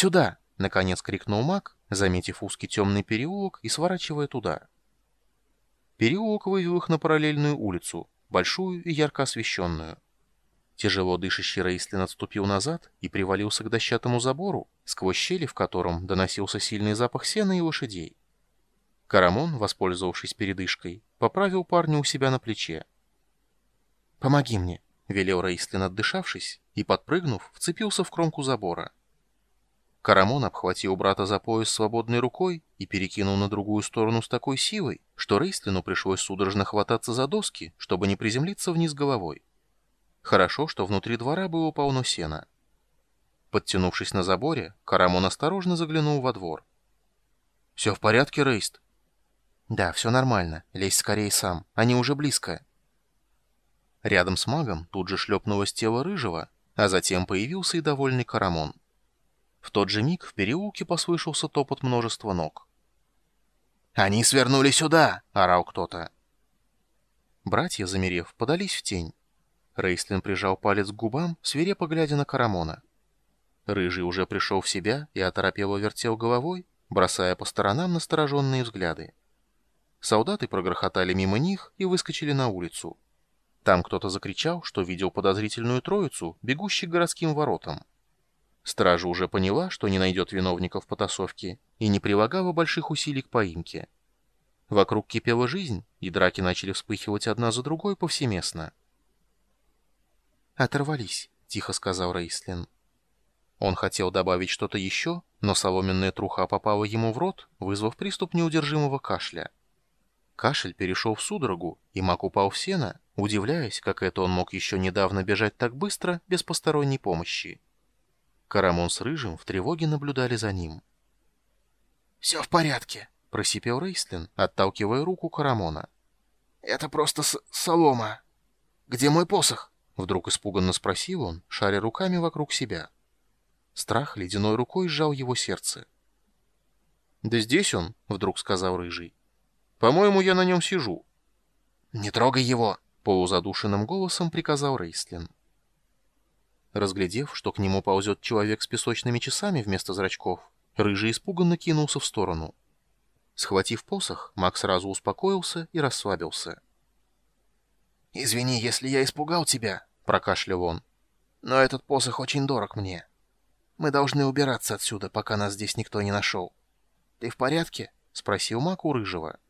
«Сюда!» — наконец крикнул маг, заметив узкий темный переулок и сворачивая туда. Переулок вывел их на параллельную улицу, большую и ярко освещенную. Тяжело дышащий Рейслин отступил назад и привалился к дощатому забору, сквозь щели в котором доносился сильный запах сена и лошадей. Карамон, воспользовавшись передышкой, поправил парня у себя на плече. «Помоги мне», — велел Рейслин, отдышавшись, и, подпрыгнув, вцепился в кромку забора. Карамон обхватил брата за пояс свободной рукой и перекинул на другую сторону с такой силой, что Рейслину пришлось судорожно хвататься за доски, чтобы не приземлиться вниз головой. Хорошо, что внутри двора было полно сена. Подтянувшись на заборе, Карамон осторожно заглянул во двор. «Все в порядке, Рейст?» «Да, все нормально. Лезь скорее сам. Они уже близко». Рядом с магом тут же шлепнулось тело рыжего, а затем появился и довольный Карамон. В тот же миг в переулке послышался топот множества ног. «Они свернули сюда!» — орал кто-то. Братья, замерев, подались в тень. Рейстлин прижал палец к губам, свирепо глядя на Карамона. Рыжий уже пришел в себя и оторопело вертел головой, бросая по сторонам настороженные взгляды. Солдаты прогрохотали мимо них и выскочили на улицу. Там кто-то закричал, что видел подозрительную троицу, бегущих городским воротам. Стража уже поняла, что не найдет виновников потасовки, и не прилагала больших усилий к поимке. Вокруг кипела жизнь, и драки начали вспыхивать одна за другой повсеместно. «Оторвались», — тихо сказал Рейслин. Он хотел добавить что-то еще, но соломенная труха попала ему в рот, вызвав приступ неудержимого кашля. Кашель перешел в судорогу, и маг упал в сено, удивляясь, как это он мог еще недавно бежать так быстро, без посторонней помощи. Карамон с Рыжим в тревоге наблюдали за ним. «Все в порядке», — просипел Рейстлин, отталкивая руку Карамона. «Это просто солома. Где мой посох?» Вдруг испуганно спросил он, шаря руками вокруг себя. Страх ледяной рукой сжал его сердце. «Да здесь он», — вдруг сказал Рыжий. «По-моему, я на нем сижу». «Не трогай его», — полузадушенным голосом приказал Рейстлин. Разглядев, что к нему ползет человек с песочными часами вместо зрачков, Рыжий испуганно кинулся в сторону. Схватив посох, Мак сразу успокоился и расслабился. «Извини, если я испугал тебя», — прокашлял он. «Но этот посох очень дорог мне. Мы должны убираться отсюда, пока нас здесь никто не нашел. Ты в порядке?» — спросил Мак у Рыжего.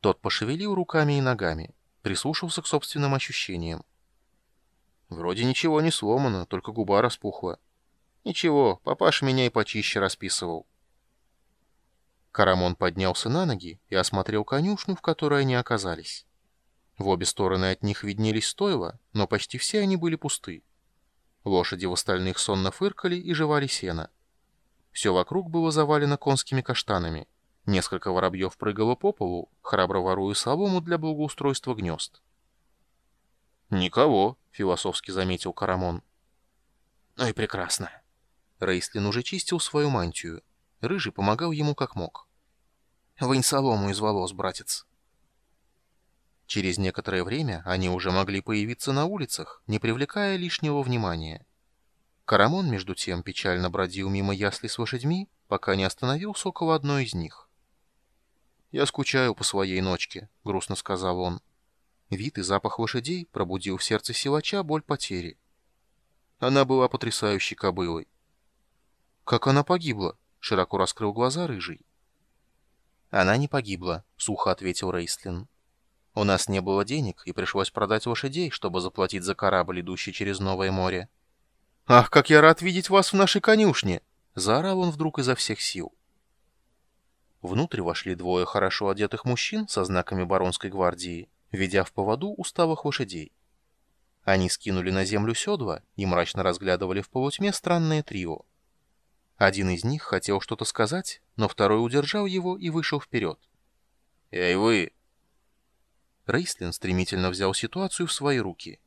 Тот пошевелил руками и ногами, прислушался к собственным ощущениям. Вроде ничего не сломано, только губа распухла. Ничего, папаша меня и почище расписывал. Карамон поднялся на ноги и осмотрел конюшню, в которой они оказались. В обе стороны от них виднелись стойла, но почти все они были пусты. Лошади в остальных сонно фыркали и жевали сено. Все вокруг было завалено конскими каштанами. Несколько воробьев прыгало по полу, храбро воруя солому для благоустройства гнезд. «Никого», — философски заметил Карамон. «Ну и прекрасно». Рейслин уже чистил свою мантию. Рыжий помогал ему как мог. «Вынь солому из волос, братец». Через некоторое время они уже могли появиться на улицах, не привлекая лишнего внимания. Карамон, между тем, печально бродил мимо ясли с лошадьми, пока не остановился около одной из них. «Я скучаю по своей ночке», — грустно сказал он. Вид и запах лошадей пробудил в сердце силача боль потери. Она была потрясающей кобылой. «Как она погибла?» — широко раскрыл глаза рыжий. «Она не погибла», — сухо ответил Рейстлин. «У нас не было денег, и пришлось продать лошадей, чтобы заплатить за корабль, идущий через Новое море». «Ах, как я рад видеть вас в нашей конюшне!» — заорал он вдруг изо всех сил. Внутрь вошли двое хорошо одетых мужчин со знаками баронской гвардии ведя в поводу усталых лошадей. Они скинули на землю седла и мрачно разглядывали в полутьме странное трио. Один из них хотел что-то сказать, но второй удержал его и вышел вперед. «Эй, вы!» Рейслин стремительно взял ситуацию в свои руки.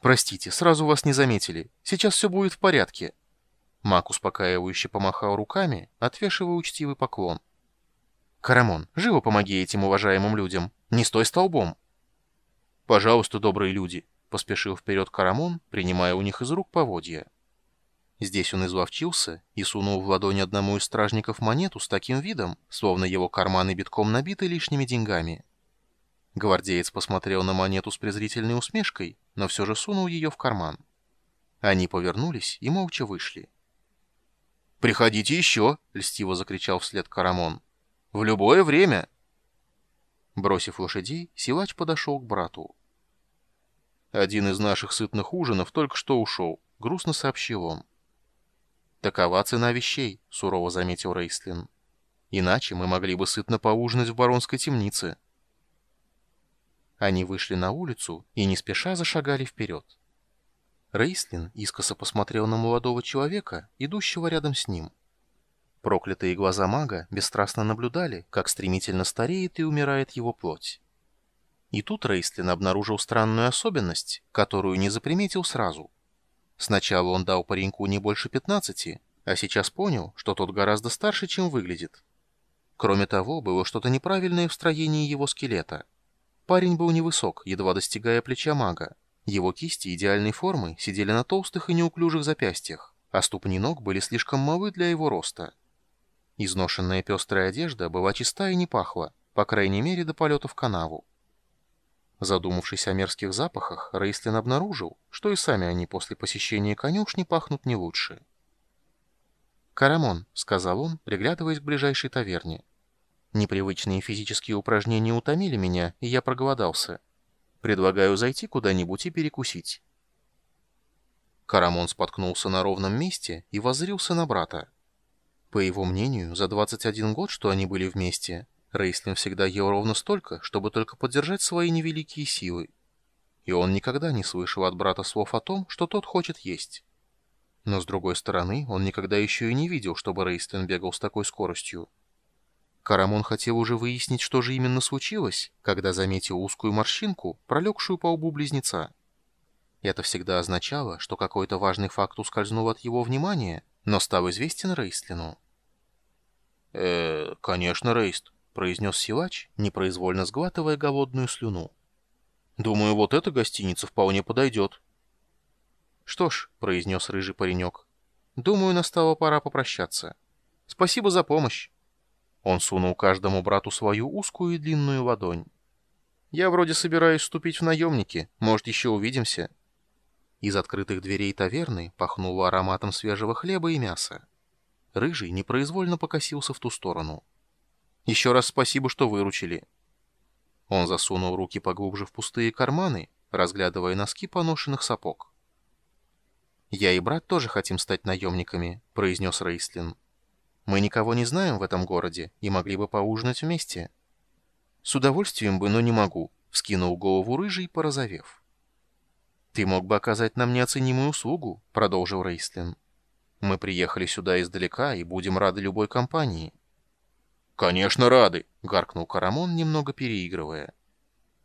«Простите, сразу вас не заметили. Сейчас все будет в порядке». Мак успокаивающе помахал руками, отвешивая учтивый поклон. «Карамон, живо помоги этим уважаемым людям. Не стой столбом!» «Пожалуйста, добрые люди!» — поспешил вперед Карамон, принимая у них из рук поводья. Здесь он изловчился и сунул в ладонь одному из стражников монету с таким видом, словно его карманы битком набиты лишними деньгами. Гвардеец посмотрел на монету с презрительной усмешкой, но все же сунул ее в карман. Они повернулись и молча вышли. «Приходите еще!» — льстиво закричал вслед Карамон. «В любое время!» Бросив лошадей, силач подошел к брату. «Один из наших сытных ужинов только что ушел», — грустно сообщил он. «Такова цена вещей», — сурово заметил Рейслин. «Иначе мы могли бы сытно поужинать в баронской темнице». Они вышли на улицу и не спеша зашагали вперед. Рейслин искоса посмотрел на молодого человека, идущего рядом с ним. Проклятые глаза мага бесстрастно наблюдали, как стремительно стареет и умирает его плоть. И тут Рейслин обнаружил странную особенность, которую не заприметил сразу. Сначала он дал пареньку не больше 15, а сейчас понял, что тот гораздо старше, чем выглядит. Кроме того, было что-то неправильное в строении его скелета. Парень был невысок, едва достигая плеча мага. Его кисти идеальной формы сидели на толстых и неуклюжих запястьях, а ступни ног были слишком малы для его роста. Изношенная пестрая одежда была чиста и не пахла, по крайней мере до полета в канаву. Задумавшись о мерзких запахах, Рейслин обнаружил, что и сами они после посещения конюшни пахнут не лучше. «Карамон», — сказал он, приглядываясь к ближайшей таверне. «Непривычные физические упражнения утомили меня, и я проголодался. Предлагаю зайти куда-нибудь и перекусить». Карамон споткнулся на ровном месте и воззрился на брата. По его мнению, за 21 год, что они были вместе, Рейслин всегда ел ровно столько, чтобы только поддержать свои невеликие силы. И он никогда не слышал от брата слов о том, что тот хочет есть. Но с другой стороны, он никогда еще и не видел, чтобы Рейслин бегал с такой скоростью. Карамон хотел уже выяснить, что же именно случилось, когда заметил узкую морщинку, пролегшую по лбу близнеца. Это всегда означало, что какой-то важный факт ускользнул от его внимания, но стал известен Рейстлину. «Э, конечно, Рейст», — произнес силач, непроизвольно сглатывая голодную слюну. «Думаю, вот эта гостиница вполне подойдет». «Что ж», — произнес рыжий паренек, — «думаю, настала пора попрощаться. Спасибо за помощь». Он сунул каждому брату свою узкую и длинную ладонь. «Я вроде собираюсь вступить в наемники. Может, еще увидимся?» Из открытых дверей таверны пахнуло ароматом свежего хлеба и мяса. Рыжий непроизвольно покосился в ту сторону. «Еще раз спасибо, что выручили». Он засунул руки поглубже в пустые карманы, разглядывая носки поношенных сапог. «Я и брат тоже хотим стать наемниками», — произнес Рейслин. «Мы никого не знаем в этом городе и могли бы поужинать вместе». «С удовольствием бы, но не могу», — вскинул голову рыжий, порозовев. «Ты мог бы оказать нам неоценимую услугу», — продолжил Рейслин. «Мы приехали сюда издалека и будем рады любой компании». «Конечно, рады», — гаркнул Карамон, немного переигрывая.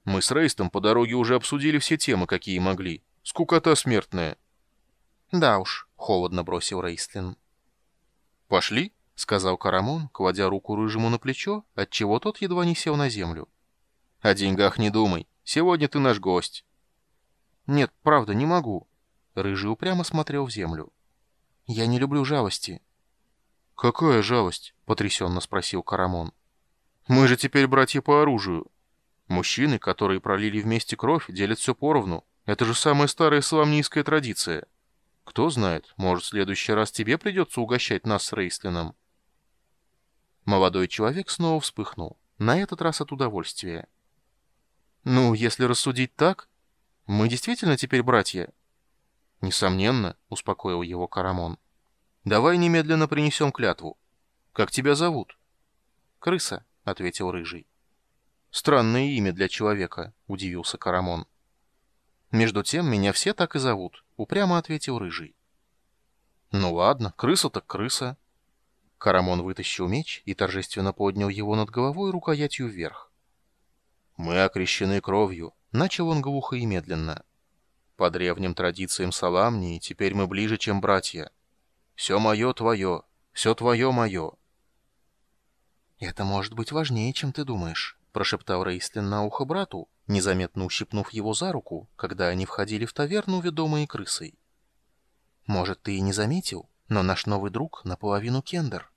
«Мы с Рейстом по дороге уже обсудили все темы, какие могли. Скукота смертная». «Да уж», — холодно бросил Рейслин. «Пошли», — сказал Карамон, кладя руку рыжему на плечо, отчего тот едва не сел на землю. «О деньгах не думай. Сегодня ты наш гость». «Нет, правда, не могу». Рыжий упрямо смотрел в землю. «Я не люблю жалости». «Какая жалость?» — потрясенно спросил Карамон. «Мы же теперь братья по оружию. Мужчины, которые пролили вместе кровь, делят все поровну. Это же самая старая соломнийская традиция. Кто знает, может, в следующий раз тебе придется угощать нас с Рейслином». Молодой человек снова вспыхнул, на этот раз от удовольствия. «Ну, если рассудить так, мы действительно теперь братья?» «Несомненно», — успокоил его Карамон. «Давай немедленно принесем клятву. Как тебя зовут?» «Крыса», — ответил Рыжий. «Странное имя для человека», — удивился Карамон. «Между тем, меня все так и зовут», — упрямо ответил Рыжий. «Ну ладно, крыса так крыса». Карамон вытащил меч и торжественно поднял его над головой рукоятью вверх. «Мы окрещены кровью», Начал он глухо и медленно. По древним традициям Саламнии теперь мы ближе, чем братья. Все мое твое, все твое мое. «Это может быть важнее, чем ты думаешь», — прошептал Рейслин на ухо брату, незаметно ущипнув его за руку, когда они входили в таверну, ведомые крысой. Может, ты и не заметил, но наш новый друг наполовину кендер.